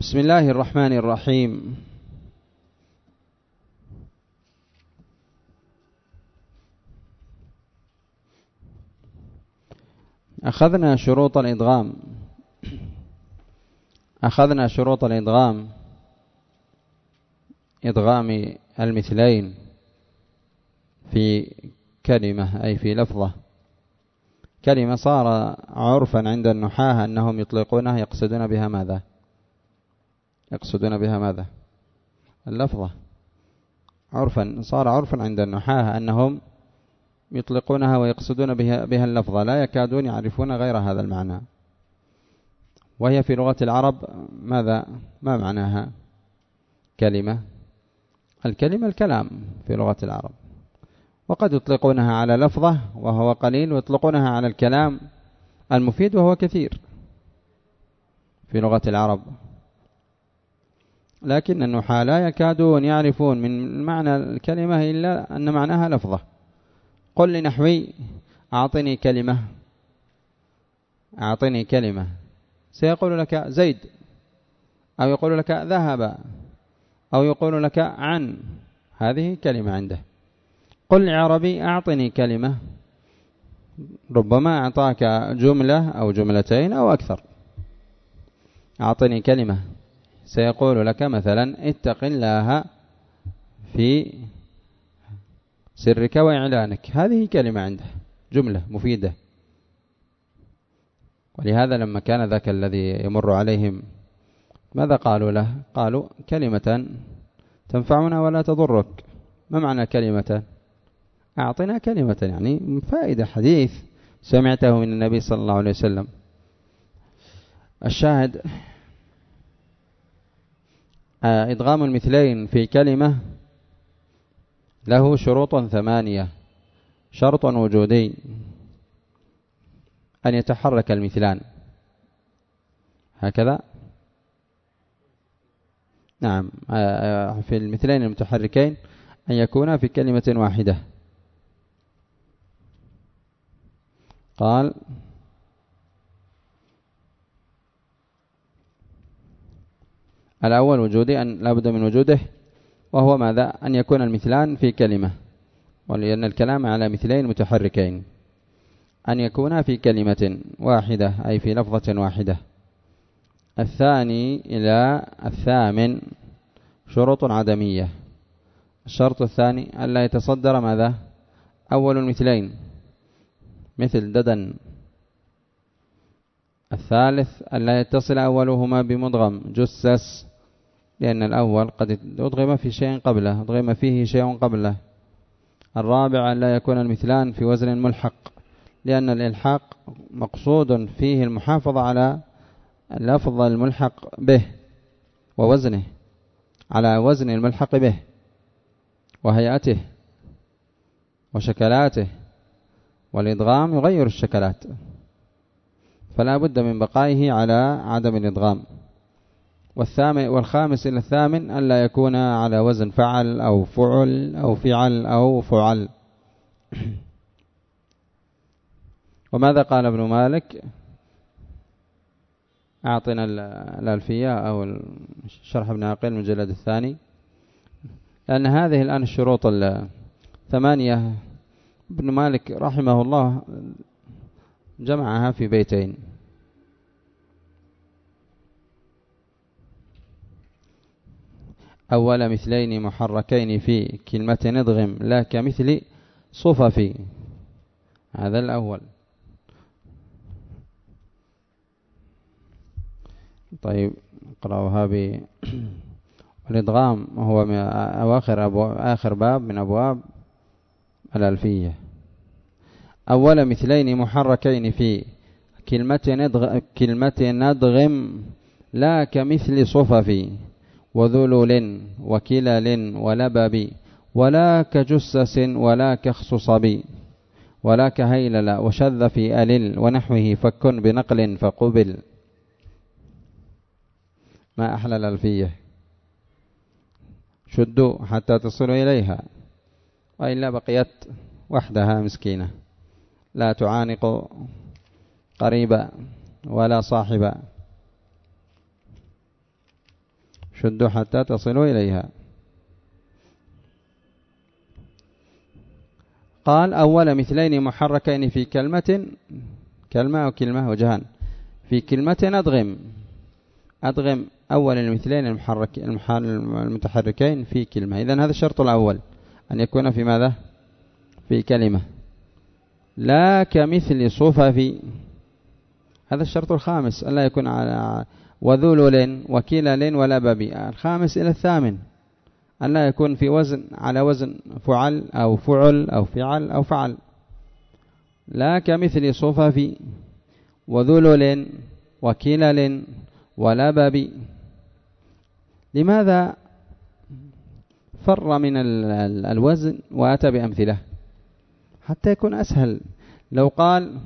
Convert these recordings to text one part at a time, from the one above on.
بسم الله الرحمن الرحيم. أخذنا شروط الإدغام. أخذنا شروط الإدغام. إدغام المثلين في كلمة أي في لفظة. كلمة صار عرفا عند النحاة أنهم يطلقونها يقصدون بها ماذا؟ يقصدون بها ماذا؟ اللفظة. عرفا صار عرفا عند النحاة أنهم يطلقونها ويقصدون بها, بها اللفظة. لا يكادون يعرفون غير هذا المعنى. وهي في لغة العرب ماذا؟ ما معناها؟ كلمة. الكلمة الكلام في لغة العرب. وقد يطلقونها على لفظة وهو قليل ويطلقونها على الكلام المفيد وهو كثير. في لغة العرب. لكن النحاة لا يكادون يعرفون من معنى الكلمة إلا أن معناها لفظة. قل لنحوي أعطني كلمة. أعطني كلمة. سيقول لك زيد أو يقول لك ذهب أو يقول لك عن. هذه كلمة عنده. قل لعربي أعطني كلمة. ربما أعطاك جملة أو جملتين أو أكثر. أعطني كلمة. سيقول لك مثلا اتق الله في سرك وإعلانك. هذه كلمة عنده جملة مفيدة. ولهذا لما كان ذاك الذي يمر عليهم ماذا قالوا له؟ قالوا كلمة تنفعنا ولا تضرك. ما معنى كلمة؟ أعطنا كلمة يعني فائدة حديث. سمعته من النبي صلى الله عليه وسلم. الشاهد إدغام المثلين في كلمة له شروط ثمانية. شرط وجودي أن يتحرك المثلان. هكذا؟ نعم. آه، في المثلين المتحركين أن يكونا في كلمة واحدة. قال الأول وجودي أن لابد من وجوده وهو ماذا؟ أن يكون المثلان في كلمة ولأن الكلام على مثلين متحركين. أن يكونا في كلمة واحدة أي في لفظة واحدة. الثاني إلى الثامن شروط عدمية. الشرط الثاني ألا يتصدر ماذا؟ أول المثلين. مثل ددن. الثالث ألا يتصل أولهما بمدغم جسس لأن الأول قد أدغم في شيء قبله أدغم فيه شيء قبله. الرابع أن لا يكون المثلان في وزن ملحق لأن الإلحاق مقصود فيه المحافظة على اللفظ الملحق به ووزنه على وزن الملحق به وهيئته وشكلاته والإدغام يغير الشكلات. فلا بد من بقائه على عدم الإدغام. والثامن والخامس إلى الثامن ألا يكون على وزن فعل أو فعل أو فعل أو فعل. وماذا قال ابن مالك؟ أعطنا الألفية أو شرح ابن عقيل المجلد الثاني. لأن هذه الآن الشروط الثمانية. ابن مالك رحمه الله جمعها في بيتين. أول مثلين محركين في كلمة ندغم لا كمثل صفف. هذا الأول. طيب اقرأوها ب الإدغام هو من أواخر أبو... آخر باب من أبواب الألفية. أول مثلين محركين في كلمة ندغ... كلمة لا كمثل صفف. وذلل وكلل ولبب ولا كجسس ولا كخصصب ولا كهيلل وشذ في ألل ونحوه فك بنقل فقبل. ما أحلى الألفية شدوا حتى تصلوا إليها. وإلا بقيت وحدها مسكينة. لا تعانق قريبا ولا صاحبا. شدوا حتى تصلوا إليها. قال أول مثلين محركين في كلمة كلمة أو كلمة وجهان في كلمة أدغم. أدغم أول المثلين المحرك المتحركين في كلمة. إذن هذا الشرط الأول. أن يكون في ماذا؟ في كلمة. لا كمثل صفف هذا الشرط الخامس. ألا يكون على وذلل وكلل ولا ببي الخامس إلى الثامن. ألا يكون في وزن على وزن فعل أو فعل أو فعل أو فعل. لا كمثل صفف وذلل وكلل ولبب لماذا فر من الوزن وأتى بأمثلة؟ حتى يكون أسهل. لو قال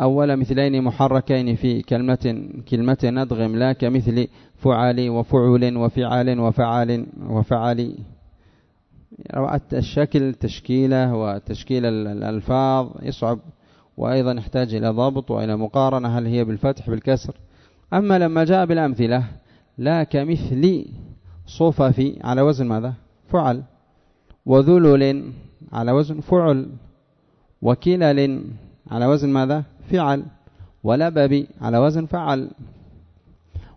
أول مثلين محركين في كلمة كلمة ندغم لا كمثل فعل وفعل وفعال وفعال وفعل. الشكل تشكيلة وتشكيل الألفاظ يصعب وأيضا يحتاج إلى ضبط وإلى مقارنة هل هي بالفتح بالكسر. أما لما جاء بالأمثلة لا كمثل صفف على وزن ماذا؟ فعل. وذلل على وزن فعل. وكلل على وزن ماذا؟ فعل ولبب على وزن فعل.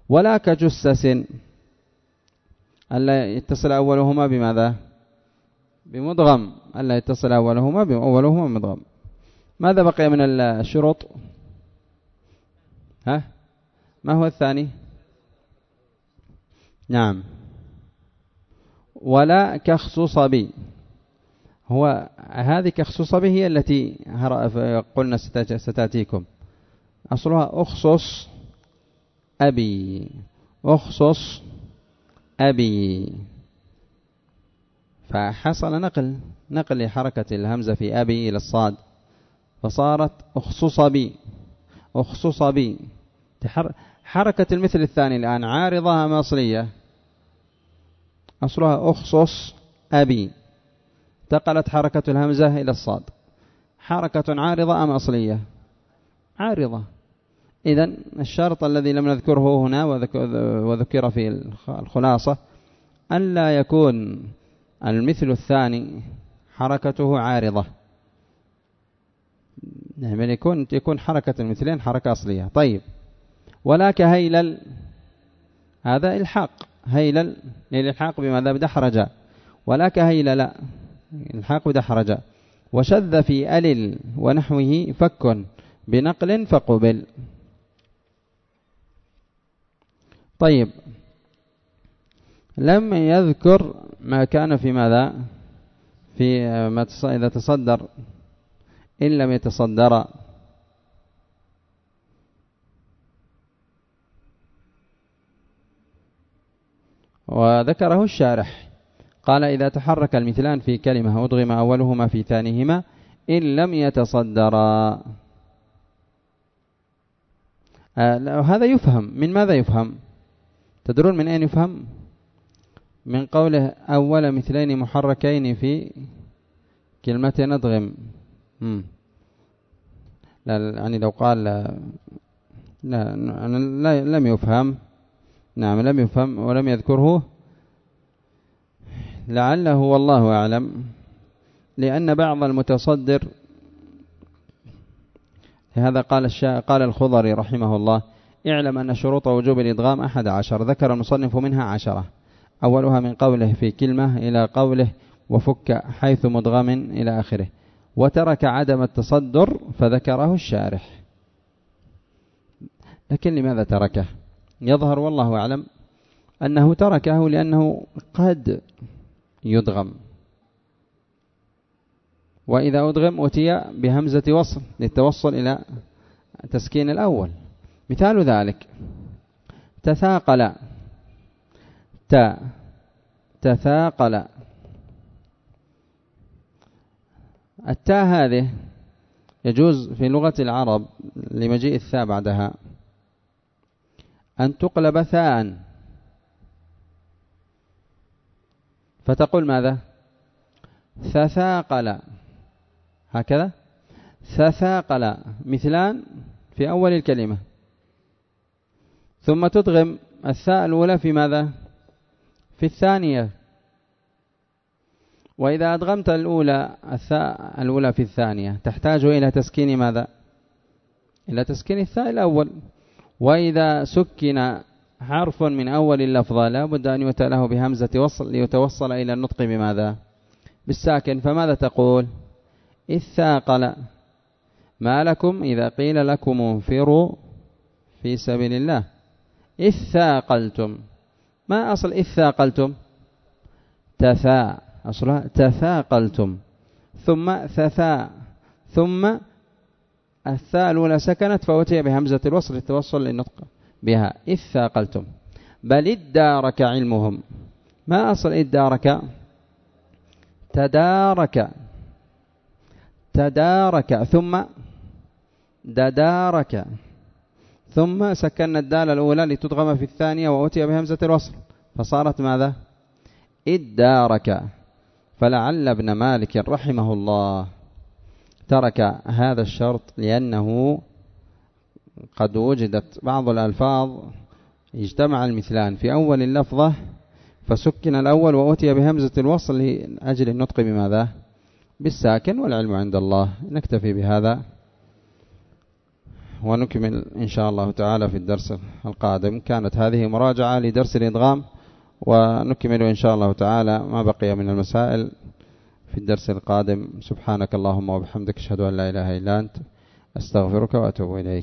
ولا كجسس. ألا يتصل أولهما بماذا؟ بمدغم ألا يتصل أولهما بأولهما بمدغم ماذا بقي من الشروط؟ ها؟ ما هو الثاني؟ نعم. ولا كخصوص بي. هو هذه كخصوص به هي التي قلنا ستأتيكم. أصلها أخصص أبي. أخصص أبي. فحصل نقل نقل لحركة الهمزة في أبي إلى الصاد. فصارت أخصص بي. أخصص بي. حركة المثل الثاني الآن عارضة أم أصلية أصلها أخصص أبي. انتقلت حركة الهمزة إلى الصاد. حركة عارضة أم أصلية؟ عارضة. إذا الشرط الذي لم نذكره هنا وذكر في الخلاصة أن لا يكون المثل الثاني حركته عارضة. نعم يكون يكون حركة المثلين حركة أصلية. طيب. ولا كهيلل هذا إلحاق. هيلل للإلحاق بماذا بدحرج ولا كهيلل الحاق بدحرج وشذ في ألل ونحوه فك بنقل فقبل. طيب. لم يذكر ما كان في ماذا؟ في ما إذا تصدر. إن لم يتصدر. وذكره الشارح. قال إذا تحرك المثلان في كلمة أضغم أولهما في ثانيهما إن لم يتصدرا آه هذا يفهم من ماذا يفهم تدرون من أين يفهم من قوله أول مثلين محركين في كلمة نضغم لا يعني لو قال لا, لا لم يفهم نعم لم يفهم ولم يذكره لعله والله أعلم لأن بعض المتصدر لهذا قال الشا... قال الخضري رحمه الله اعلم أن شروط وجوب الإدغام أحد عشر ذكر المصنف منها عشرة. أولها من قوله في كلمة إلى قوله وفك حيث مدغم إلى آخره. وترك عدم التصدر فذكره الشارح. لكن لماذا تركه؟ يظهر والله أعلم أنه تركه لأنه قد يدغم. وإذا أدغم أتي بهمزة وصل للتوصل إلى تسكين الأول. مثال ذلك. تثاقل. تا تثاقل. التاء هذه يجوز في لغة العرب لمجيء الثاء بعدها. أن تقلب ثاء. فتقول ماذا؟ تثاقل هكذا؟ تثاقل مثلان في أول الكلمة. ثم تدغم الثاء الأولى في ماذا؟ في الثانية. وإذا أدغمت الأولى الثاء الأولى في الثانية تحتاج إلى تسكين ماذا؟ إلى تسكين الثاء الأول. وإذا سكن حرف من أول اللفظة لا بد أن يؤتى له بهمزة وصل ليتوصل إلى النطق بماذا؟ بالساكن. فماذا تقول؟ إذ ثاقل ما لكم؟ إذا قيل لكم انفروا في سبيل الله. إذ ثاقلتم ما أصل إذ ثاقلتم تثا. أصلها تثاقلتم. ثم ثثا. ثم الثاء الأولى سكنت فأتي بهمزة الوصل للتوصل للنطق. بها. إذ ثاقلتم. بل ادارك علمهم. ما أصل ادارك تدارك. تدارك. ثم ددارك. ثم سكن الدال الأولى لتدغم في الثانية وأتي بهمزة الوصل. فصارت ماذا؟ ادارك فلعل ابن مالك رحمه الله ترك هذا الشرط لأنه قد وجدت بعض الألفاظ اجتمع المثلان في أول اللفظة فسكن الأول وأتي بهمزة الوصل لأجل النطق بماذا؟ بالساكن والعلم عند الله. نكتفي بهذا ونكمل إن شاء الله تعالى في الدرس القادم. كانت هذه مراجعة لدرس الإدغام ونكمل إن شاء الله تعالى ما بقي من المسائل في الدرس القادم. سبحانك اللهم وبحمدك أشهد أن لا إله إلا أنت أستغفرك وأتوب إليك.